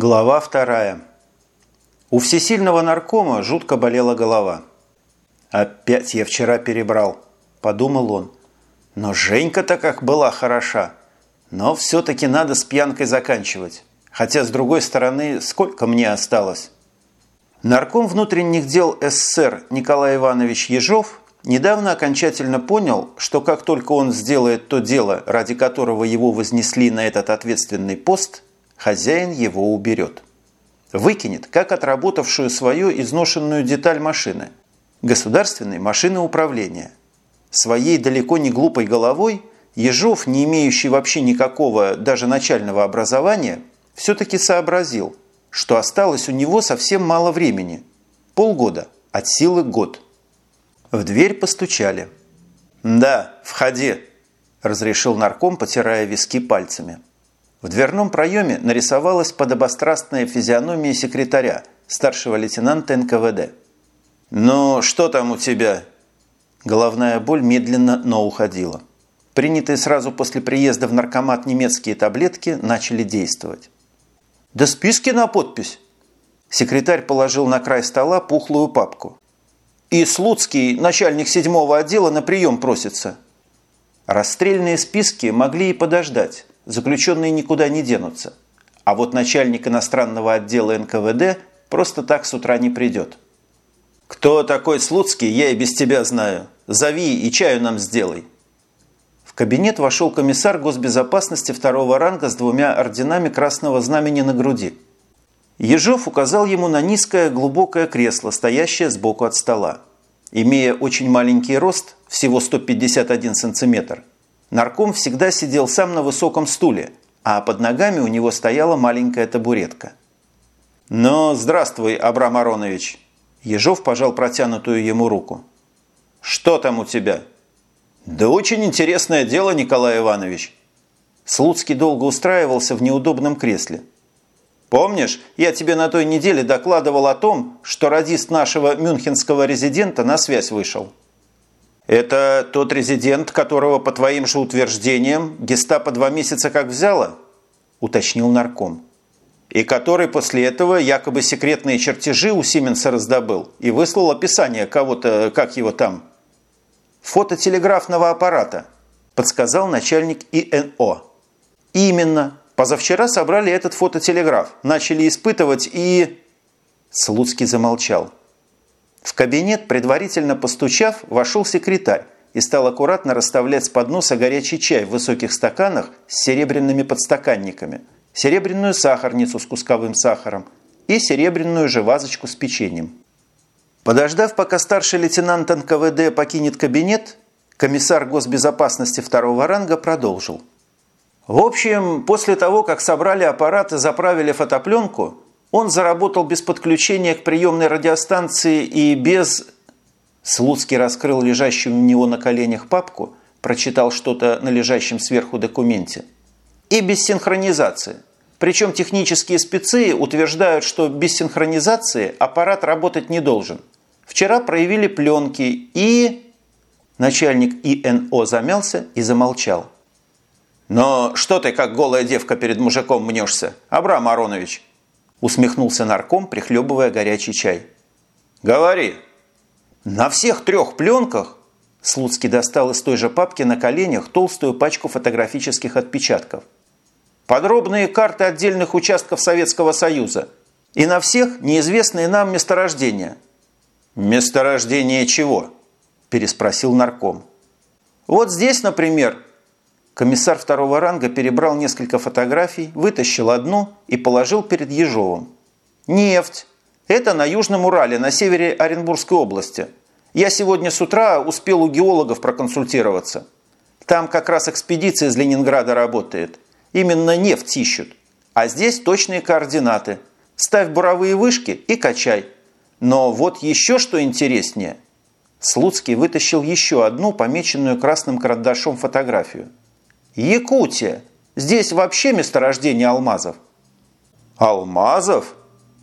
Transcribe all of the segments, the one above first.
Глава вторая. У всесильного наркома жутко болела голова. «Опять я вчера перебрал», – подумал он. «Но Женька-то как была хороша. Но все-таки надо с пьянкой заканчивать. Хотя, с другой стороны, сколько мне осталось?» Нарком внутренних дел СССР Николай Иванович Ежов недавно окончательно понял, что как только он сделает то дело, ради которого его вознесли на этот ответственный пост, хозяин его уберет. Выкинет, как отработавшую свою изношенную деталь машины – государственной машины управления. Своей далеко не глупой головой Ежов, не имеющий вообще никакого даже начального образования, все-таки сообразил – что осталось у него совсем мало времени. Полгода, от силы год. В дверь постучали. «Да, входи», – разрешил нарком, потирая виски пальцами. В дверном проеме нарисовалась подобострастная физиономия секретаря, старшего лейтенанта НКВД. «Ну, что там у тебя?» Головная боль медленно, но уходила. Принятые сразу после приезда в наркомат немецкие таблетки начали действовать. Да списки на подпись. Секретарь положил на край стола пухлую папку. И Слуцкий, начальник седьмого отдела, на прием просится. Расстрельные списки могли и подождать. Заключенные никуда не денутся. А вот начальник иностранного отдела НКВД просто так с утра не придет. «Кто такой Слуцкий, я и без тебя знаю. Зови и чаю нам сделай», кабинет вошел комиссар госбезопасности второго ранга с двумя орденами Красного Знамени на груди. Ежов указал ему на низкое глубокое кресло, стоящее сбоку от стола. Имея очень маленький рост, всего 151 сантиметр, нарком всегда сидел сам на высоком стуле, а под ногами у него стояла маленькая табуретка. «Ну, здравствуй, Абрам Аронович!» Ежов пожал протянутую ему руку. «Что там у тебя?» «Да очень интересное дело, Николай Иванович». Слуцкий долго устраивался в неудобном кресле. «Помнишь, я тебе на той неделе докладывал о том, что радист нашего мюнхенского резидента на связь вышел?» «Это тот резидент, которого, по твоим же утверждениям, гестапо два месяца как взяло?» – уточнил нарком. «И который после этого якобы секретные чертежи у Сименса раздобыл и выслал описание кого-то, как его там, фототелеграфного аппарата», – подсказал начальник ИНО. «Именно. Позавчера собрали этот фототелеграф, начали испытывать и...» Слуцкий замолчал. В кабинет, предварительно постучав, вошел секретарь и стал аккуратно расставлять с подноса горячий чай в высоких стаканах с серебряными подстаканниками, серебряную сахарницу с кусковым сахаром и серебряную же вазочку с печеньем. Подождав, пока старший лейтенант НКВД покинет кабинет, комиссар госбезопасности второго ранга продолжил. В общем, после того, как собрали аппарат и заправили фотопленку, он заработал без подключения к приемной радиостанции и без... Слуцкий раскрыл лежащую у него на коленях папку, прочитал что-то на лежащем сверху документе. И без синхронизации. Причем технические спецы утверждают, что без синхронизации аппарат работать не должен – Вчера проявили пленки и...» Начальник ИНО замялся и замолчал. «Но что ты, как голая девка, перед мужиком мнешься, Абрам Аронович?» Усмехнулся нарком, прихлебывая горячий чай. «Говори». «На всех трех пленках...» Слуцкий достал из той же папки на коленях толстую пачку фотографических отпечатков. «Подробные карты отдельных участков Советского Союза. И на всех неизвестные нам месторождения – «Месторождение чего?» – переспросил нарком. «Вот здесь, например». Комиссар второго ранга перебрал несколько фотографий, вытащил одну и положил перед Ежовым. «Нефть. Это на Южном Урале, на севере Оренбургской области. Я сегодня с утра успел у геологов проконсультироваться. Там как раз экспедиция из Ленинграда работает. Именно нефть ищут. А здесь точные координаты. Ставь буровые вышки и качай. Но вот еще что интереснее. Слуцкий вытащил еще одну помеченную красным карандашом фотографию. Якутия! Здесь вообще месторождение алмазов. Алмазов?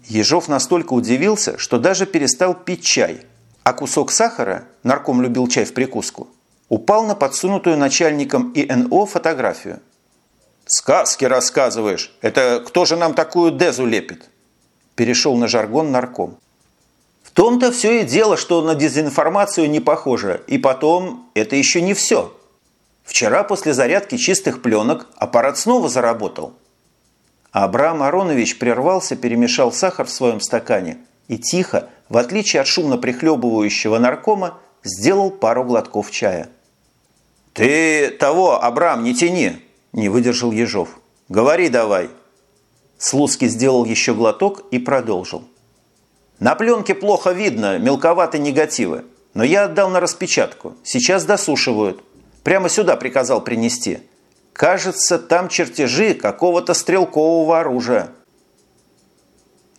Ежов настолько удивился, что даже перестал пить чай. А кусок сахара, нарком любил чай в прикуску, упал на подсунутую начальником ИНО фотографию. «Сказки рассказываешь! Это кто же нам такую дезу лепит?» Перешел на жаргон нарком. В том-то все и дело, что на дезинформацию не похоже. И потом, это еще не все. Вчера после зарядки чистых пленок аппарат снова заработал. Абрам Аронович прервался, перемешал сахар в своем стакане и тихо, в отличие от шумно прихлебывающего наркома, сделал пару глотков чая. «Ты того, Абрам, не тяни!» – не выдержал Ежов. «Говори давай!» Слуцкий сделал еще глоток и продолжил. «На пленке плохо видно, мелковаты негативы, но я отдал на распечатку. Сейчас досушивают. Прямо сюда приказал принести. Кажется, там чертежи какого-то стрелкового оружия».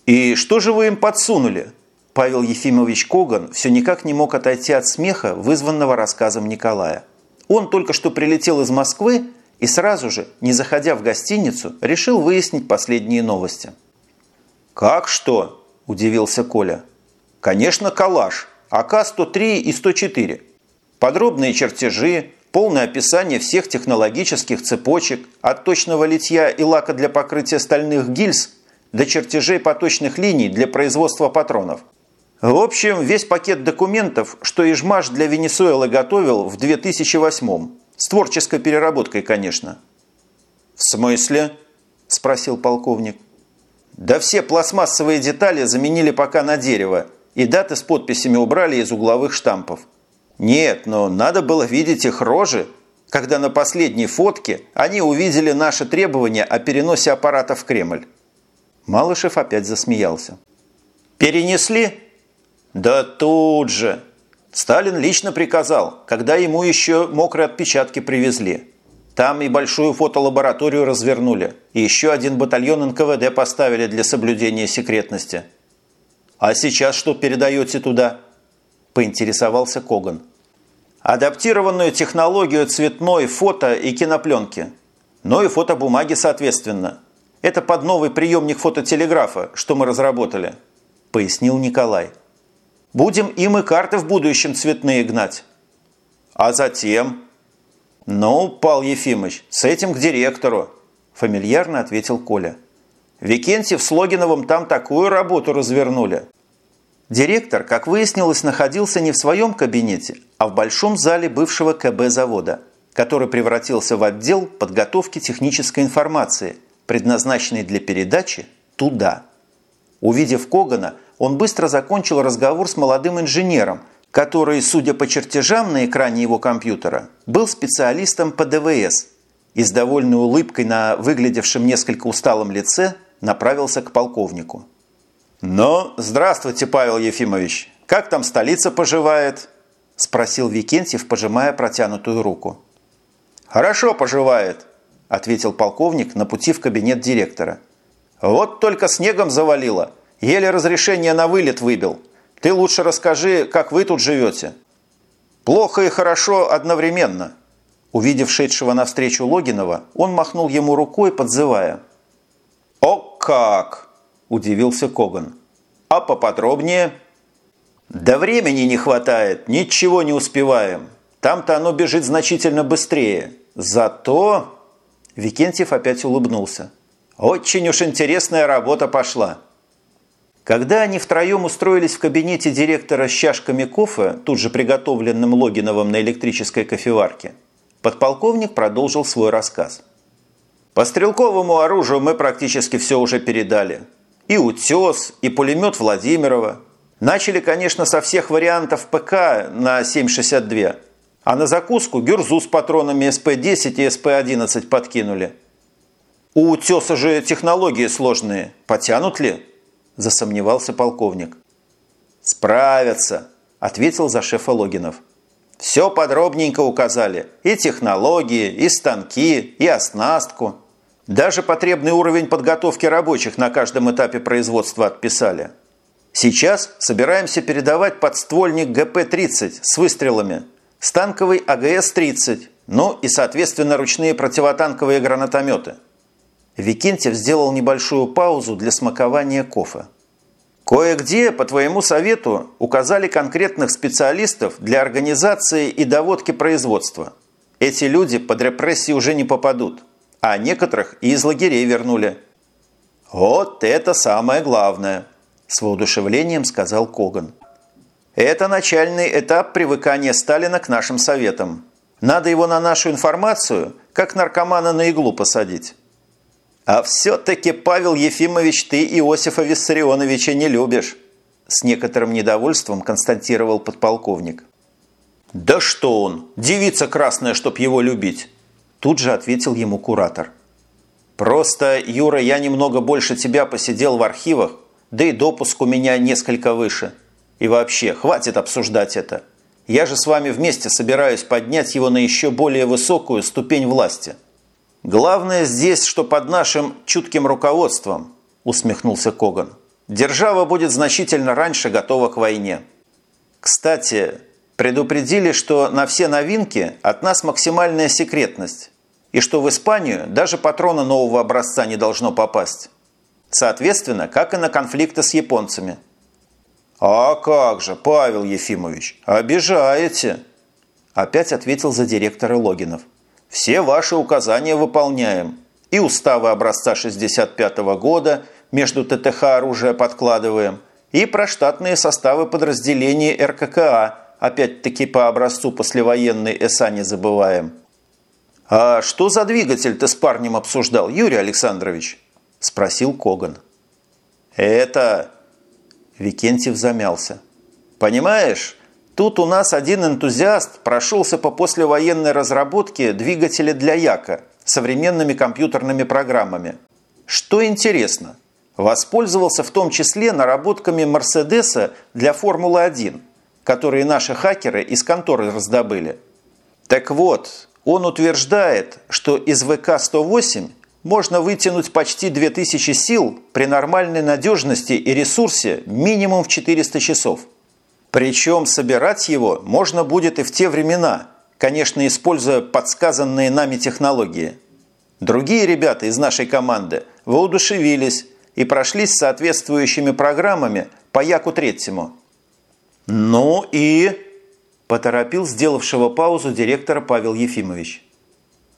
«И что же вы им подсунули?» Павел Ефимович Коган все никак не мог отойти от смеха, вызванного рассказом Николая. Он только что прилетел из Москвы и сразу же, не заходя в гостиницу, решил выяснить последние новости. «Как что?» – удивился Коля. «Конечно, калаш. АК-103 и 104. Подробные чертежи, полное описание всех технологических цепочек, от точного литья и лака для покрытия стальных гильз до чертежей поточных линий для производства патронов – в общем, весь пакет документов, что Ижмаш для Венесуэлы готовил в 2008-м. С творческой переработкой, конечно. «В смысле?» – спросил полковник. «Да все пластмассовые детали заменили пока на дерево, и даты с подписями убрали из угловых штампов. Нет, но надо было видеть их рожи, когда на последней фотке они увидели наши требования о переносе аппарата в Кремль». Малышев опять засмеялся. «Перенесли?» Да тут же. Сталин лично приказал, когда ему еще мокрые отпечатки привезли. Там и большую фотолабораторию развернули, и еще один батальон НКВД поставили для соблюдения секретности. «А сейчас что передаете туда?» – поинтересовался Коган. «Адаптированную технологию цветной фото и кинопленки. Ну и фотобумаги, соответственно. Это под новый приемник фототелеграфа, что мы разработали», – пояснил Николай. Будем им и карты в будущем цветные гнать. А затем... Ну, Пал Ефимович, с этим к директору, фамильярно ответил Коля. Викентьев с Логиновым там такую работу развернули. Директор, как выяснилось, находился не в своем кабинете, а в большом зале бывшего КБ завода, который превратился в отдел подготовки технической информации, предназначенный для передачи туда. Увидев Когана, он быстро закончил разговор с молодым инженером, который, судя по чертежам на экране его компьютера, был специалистом по ДВС и с довольной улыбкой на выглядевшем несколько усталом лице направился к полковнику. «Ну, здравствуйте, Павел Ефимович. Как там столица поживает?» – спросил Викентьев, пожимая протянутую руку. «Хорошо поживает», – ответил полковник на пути в кабинет директора. «Вот только снегом завалило – Еле разрешение на вылет выбил. Ты лучше расскажи, как вы тут живете». «Плохо и хорошо одновременно». Увидев шедшего навстречу Логинова, он махнул ему рукой, подзывая. «О как!» – удивился Коган. «А поподробнее?» «Да времени не хватает, ничего не успеваем. Там-то оно бежит значительно быстрее. Зато...» Викентьев опять улыбнулся. «Очень уж интересная работа пошла. Когда они втроем устроились в кабинете директора с чашками кофе, тут же приготовленным Логиновым на электрической кофеварке, подполковник продолжил свой рассказ. По стрелковому оружию мы практически все уже передали. И утес, и пулемет Владимирова. Начали, конечно, со всех вариантов ПК на 7,62, а на закуску гюрзу с патронами СП-10 и СП-11 подкинули. У утеса же технологии сложные. Потянут ли? – засомневался полковник. «Справятся», – ответил за шефа Логинов. «Все подробненько указали. И технологии, и станки, и оснастку. Даже потребный уровень подготовки рабочих на каждом этапе производства отписали. Сейчас собираемся передавать подствольник ГП-30 с выстрелами, станковый АГС-30, ну и, соответственно, ручные противотанковые гранатометы. Викентьев сделал небольшую паузу для смакования кофе. Кое-где, по твоему совету, указали конкретных специалистов для организации и доводки производства. Эти люди под репрессии уже не попадут. А некоторых и из лагерей вернули. «Вот это самое главное!» – с воодушевлением сказал Коган. «Это начальный этап привыкания Сталина к нашим советам. Надо его на нашу информацию, как наркомана на иглу посадить». «А все-таки, Павел Ефимович, ты Иосифа Виссарионовича не любишь», с некоторым недовольством констатировал подполковник. «Да что он! Девица красная, чтоб его любить!» Тут же ответил ему куратор. «Просто, Юра, я немного больше тебя посидел в архивах, да и допуск у меня несколько выше. И вообще, хватит обсуждать это. Я же с вами вместе собираюсь поднять его на еще более высокую ступень власти». «Главное здесь, что под нашим чутким руководством», – усмехнулся Коган. «Держава будет значительно раньше готова к войне». Кстати, предупредили, что на все новинки от нас максимальная секретность, и что в Испанию даже патрона нового образца не должно попасть. Соответственно, как и на конфликты с японцами. «А как же, Павел Ефимович, обижаете!» Опять ответил за директора Логинов – все ваши указания выполняем. И уставы образца 65 -го года между ТТХ оружия подкладываем, и проштатные составы подразделений РККА, опять-таки по образцу послевоенной ЭСА не забываем. «А что за двигатель ты с парнем обсуждал, Юрий Александрович?» – спросил Коган. «Это...» – Викентьев замялся. «Понимаешь, Тут у нас один энтузиаст прошелся по послевоенной разработке двигателя для Яка современными компьютерными программами. Что интересно, воспользовался в том числе наработками Мерседеса для Формулы-1, которые наши хакеры из конторы раздобыли. Так вот, он утверждает, что из ВК-108 можно вытянуть почти 2000 сил при нормальной надежности и ресурсе минимум в 400 часов – причем собирать его можно будет и в те времена, конечно, используя подсказанные нами технологии. Другие ребята из нашей команды воодушевились и прошлись соответствующими программами по Яку Третьему. «Ну и...» – поторопил сделавшего паузу директора Павел Ефимович.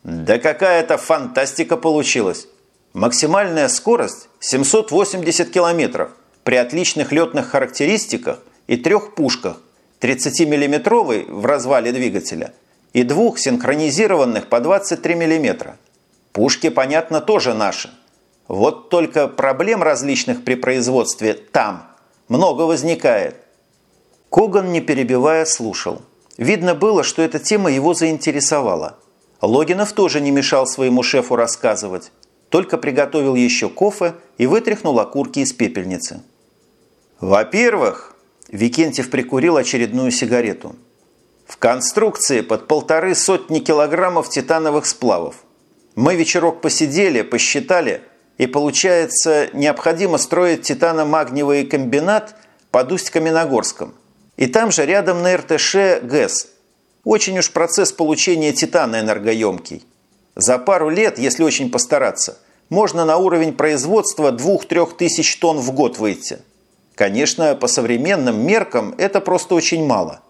«Да какая-то фантастика получилась! Максимальная скорость – 780 километров при отличных летных характеристиках и трех пушках, 30-миллиметровой в развале двигателя и двух синхронизированных по 23 мм. Пушки, понятно, тоже наши. Вот только проблем различных при производстве там много возникает. Коган, не перебивая, слушал. Видно было, что эта тема его заинтересовала. Логинов тоже не мешал своему шефу рассказывать, только приготовил еще кофе и вытряхнул окурки из пепельницы. «Во-первых, Викентьев прикурил очередную сигарету. В конструкции под полторы сотни килограммов титановых сплавов. Мы вечерок посидели, посчитали, и получается, необходимо строить титано-магниевый комбинат под Усть-Каменогорском. И там же рядом на РТШ ГЭС. Очень уж процесс получения титана энергоемкий. За пару лет, если очень постараться, можно на уровень производства 2-3 тысяч тонн в год выйти. Конечно, по современным меркам это просто очень мало.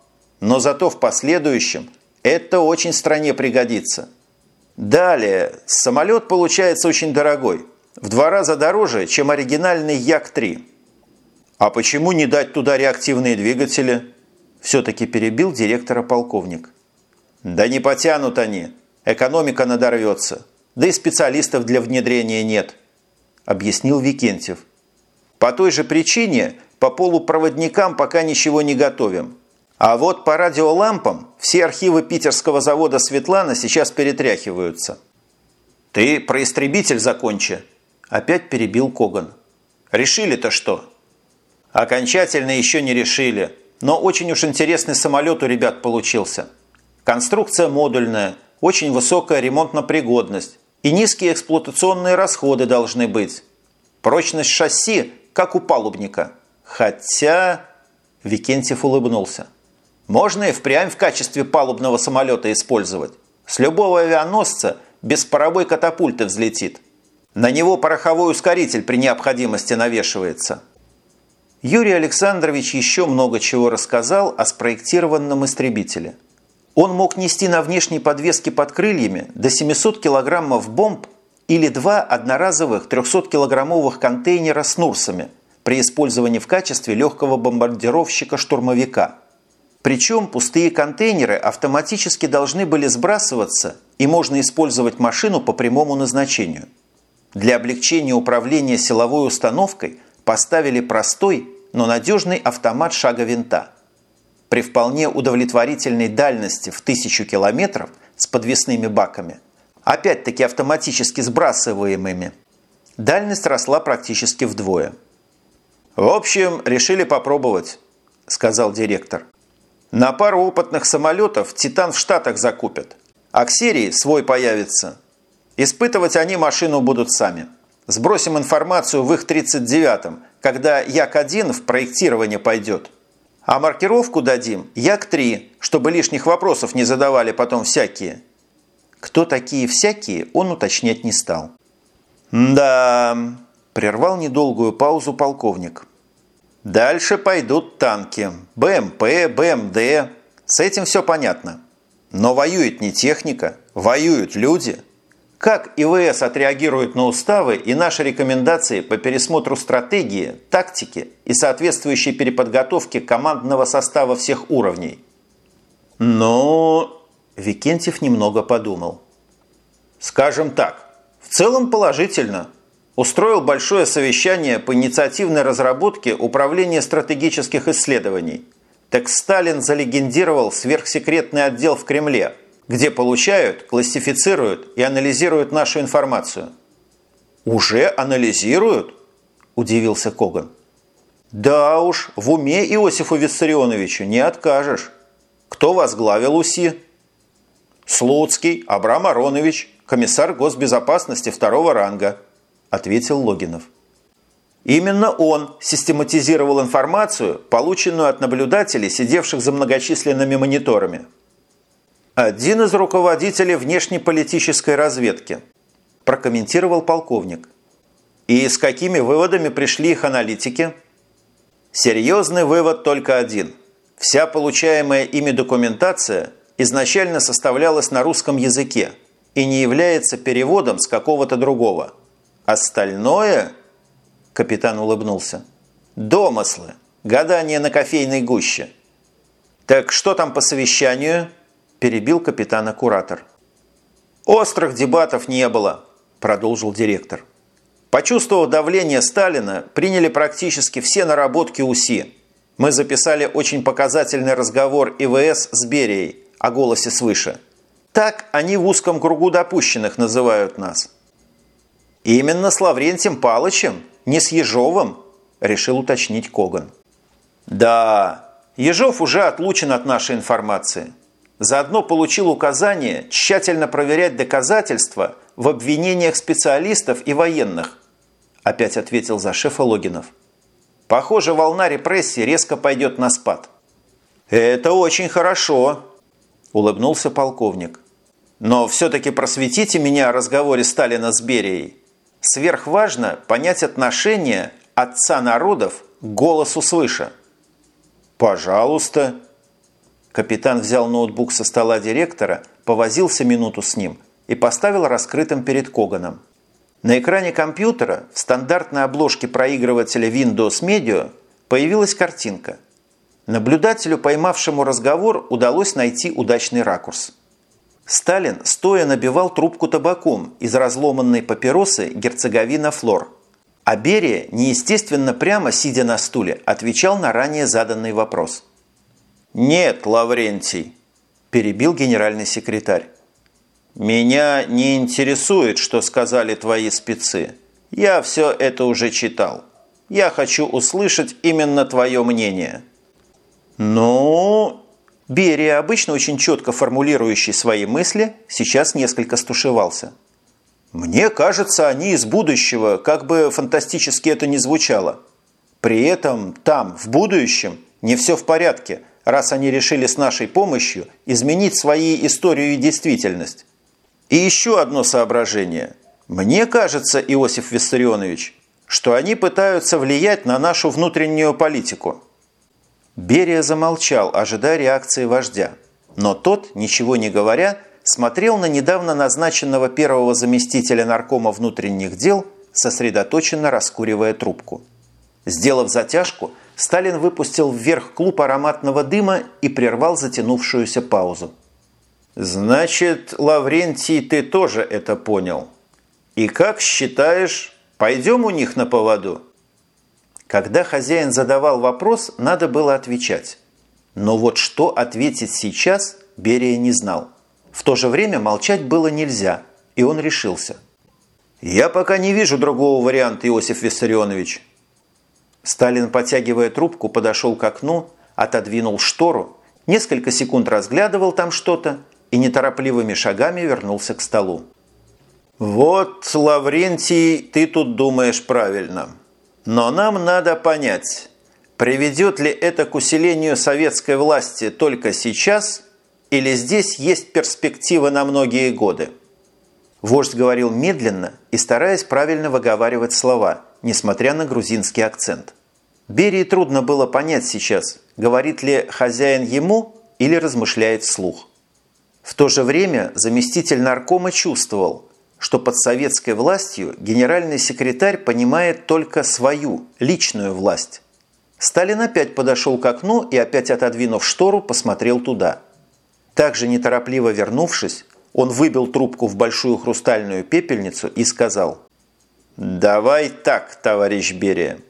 Но зато в последующем это очень стране пригодится. Далее, самолет получается очень дорогой. В два раза дороже, чем оригинальный Як-3. А почему не дать туда реактивные двигатели? Все-таки перебил директора полковник. Да не потянут они. Экономика надорвется. Да и специалистов для внедрения нет, объяснил Викентьев. По той же причине по полупроводникам пока ничего не готовим. А вот по радиолампам все архивы питерского завода «Светлана» сейчас перетряхиваются. «Ты про истребитель закончи», – опять перебил Коган. «Решили-то что?» «Окончательно еще не решили, но очень уж интересный самолет у ребят получился. Конструкция модульная, очень высокая ремонтно-пригодность и низкие эксплуатационные расходы должны быть. Прочность шасси как у палубника. Хотя... Викентьев улыбнулся. Можно и впрямь в качестве палубного самолета использовать. С любого авианосца без паровой катапульты взлетит. На него пороховой ускоритель при необходимости навешивается. Юрий Александрович еще много чего рассказал о спроектированном истребителе. Он мог нести на внешней подвеске под крыльями до 700 килограммов бомб или два одноразовых 300-килограммовых контейнера с нурсами при использовании в качестве легкого бомбардировщика-штурмовика. Причем пустые контейнеры автоматически должны были сбрасываться и можно использовать машину по прямому назначению. Для облегчения управления силовой установкой поставили простой, но надежный автомат шага винта. При вполне удовлетворительной дальности в 1000 километров с подвесными баками – опять-таки автоматически сбрасываемыми, дальность росла практически вдвое. «В общем, решили попробовать», – сказал директор. «На пару опытных самолетов «Титан» в Штатах закупят, а к серии свой появится. Испытывать они машину будут сами. Сбросим информацию в их 39-м, когда Як-1 в проектирование пойдет. А маркировку дадим Як-3, чтобы лишних вопросов не задавали потом всякие. Кто такие всякие, он уточнять не стал. «Да...» – прервал недолгую паузу полковник. «Дальше пойдут танки. БМП, БМД. С этим все понятно. Но воюет не техника, воюют люди. Как ИВС отреагирует на уставы и наши рекомендации по пересмотру стратегии, тактики и соответствующей переподготовке командного состава всех уровней?» «Ну...» Викентьев немного подумал. «Скажем так, в целом положительно. Устроил большое совещание по инициативной разработке Управления стратегических исследований. Так Сталин залегендировал сверхсекретный отдел в Кремле, где получают, классифицируют и анализируют нашу информацию». «Уже анализируют?» – удивился Коган. «Да уж, в уме Иосифу Виссарионовичу не откажешь. Кто возглавил УСИ?» «Слуцкий Абрам Аронович, комиссар госбезопасности второго ранга», – ответил Логинов. Именно он систематизировал информацию, полученную от наблюдателей, сидевших за многочисленными мониторами. Один из руководителей внешнеполитической разведки, прокомментировал полковник. И с какими выводами пришли их аналитики? Серьезный вывод только один. Вся получаемая ими документация изначально составлялась на русском языке и не является переводом с какого-то другого. Остальное, капитан улыбнулся, домыслы, гадания на кофейной гуще. Так что там по совещанию? Перебил капитана куратор. Острых дебатов не было, продолжил директор. Почувствовав давление Сталина, приняли практически все наработки УСИ. Мы записали очень показательный разговор ИВС с Берией, о голосе свыше. Так они в узком кругу допущенных называют нас. Именно с Лаврентием Палычем, не с Ежовым, решил уточнить Коган. Да, Ежов уже отлучен от нашей информации. Заодно получил указание тщательно проверять доказательства в обвинениях специалистов и военных, опять ответил за шефа Логинов. Похоже, волна репрессий резко пойдет на спад. Это очень хорошо, – улыбнулся полковник. «Но все-таки просветите меня о разговоре Сталина с Берией. Сверхважно понять отношение отца народов к голосу свыше». «Пожалуйста». Капитан взял ноутбук со стола директора, повозился минуту с ним и поставил раскрытым перед Коганом. На экране компьютера в стандартной обложке проигрывателя Windows Media появилась картинка – Наблюдателю, поймавшему разговор, удалось найти удачный ракурс. Сталин стоя набивал трубку табаком из разломанной папиросы герцоговина Флор. А Берия, неестественно прямо сидя на стуле, отвечал на ранее заданный вопрос. «Нет, Лаврентий», – перебил генеральный секретарь. «Меня не интересует, что сказали твои спецы. Я все это уже читал. Я хочу услышать именно твое мнение». «Ну...» Берия, обычно очень четко формулирующий свои мысли, сейчас несколько стушевался. «Мне кажется, они из будущего, как бы фантастически это ни звучало. При этом там, в будущем, не все в порядке, раз они решили с нашей помощью изменить свои историю и действительность. И еще одно соображение. Мне кажется, Иосиф Виссарионович, что они пытаются влиять на нашу внутреннюю политику». Берия замолчал, ожидая реакции вождя. Но тот, ничего не говоря, смотрел на недавно назначенного первого заместителя наркома внутренних дел, сосредоточенно раскуривая трубку. Сделав затяжку, Сталин выпустил вверх клуб ароматного дыма и прервал затянувшуюся паузу. «Значит, Лаврентий, ты тоже это понял. И как считаешь, пойдем у них на поводу?» Когда хозяин задавал вопрос, надо было отвечать. Но вот что ответить сейчас, Берия не знал. В то же время молчать было нельзя, и он решился. «Я пока не вижу другого варианта, Иосиф Виссарионович». Сталин, потягивая трубку, подошел к окну, отодвинул штору, несколько секунд разглядывал там что-то и неторопливыми шагами вернулся к столу. «Вот, Лаврентий, ты тут думаешь правильно. Но нам надо понять, приведет ли это к усилению советской власти только сейчас или здесь есть перспектива на многие годы?» Вождь говорил медленно и стараясь правильно выговаривать слова, несмотря на грузинский акцент. Берии трудно было понять сейчас, говорит ли хозяин ему или размышляет вслух. В то же время заместитель наркома чувствовал, что под советской властью генеральный секретарь понимает только свою, личную власть. Сталин опять подошел к окну и, опять отодвинув штору, посмотрел туда. Также неторопливо вернувшись, он выбил трубку в большую хрустальную пепельницу и сказал «Давай так, товарищ Берия».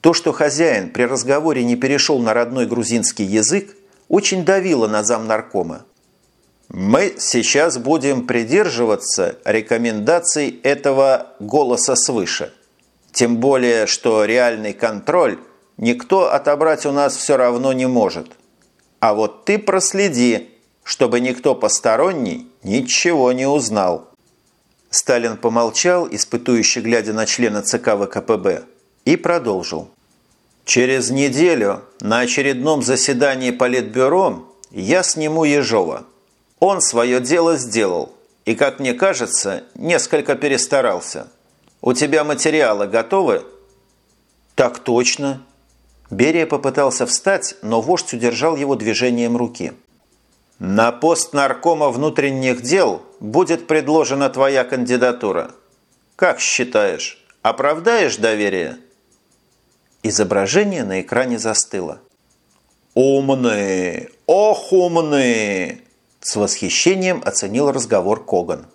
То, что хозяин при разговоре не перешел на родной грузинский язык, очень давило на замнаркома. Мы сейчас будем придерживаться рекомендаций этого голоса свыше. Тем более, что реальный контроль никто отобрать у нас все равно не может. А вот ты проследи, чтобы никто посторонний ничего не узнал. Сталин помолчал, испытующе глядя на члена ЦК ВКПБ, и продолжил. Через неделю на очередном заседании Политбюро я сниму Ежова. Он свое дело сделал и, как мне кажется, несколько перестарался. У тебя материалы готовы? Так точно. Берия попытался встать, но вождь удержал его движением руки. На пост наркома внутренних дел будет предложена твоя кандидатура. Как считаешь, оправдаешь доверие? Изображение на экране застыло. «Умный! Ох, умный!» С восхищением оценил разговор Коган.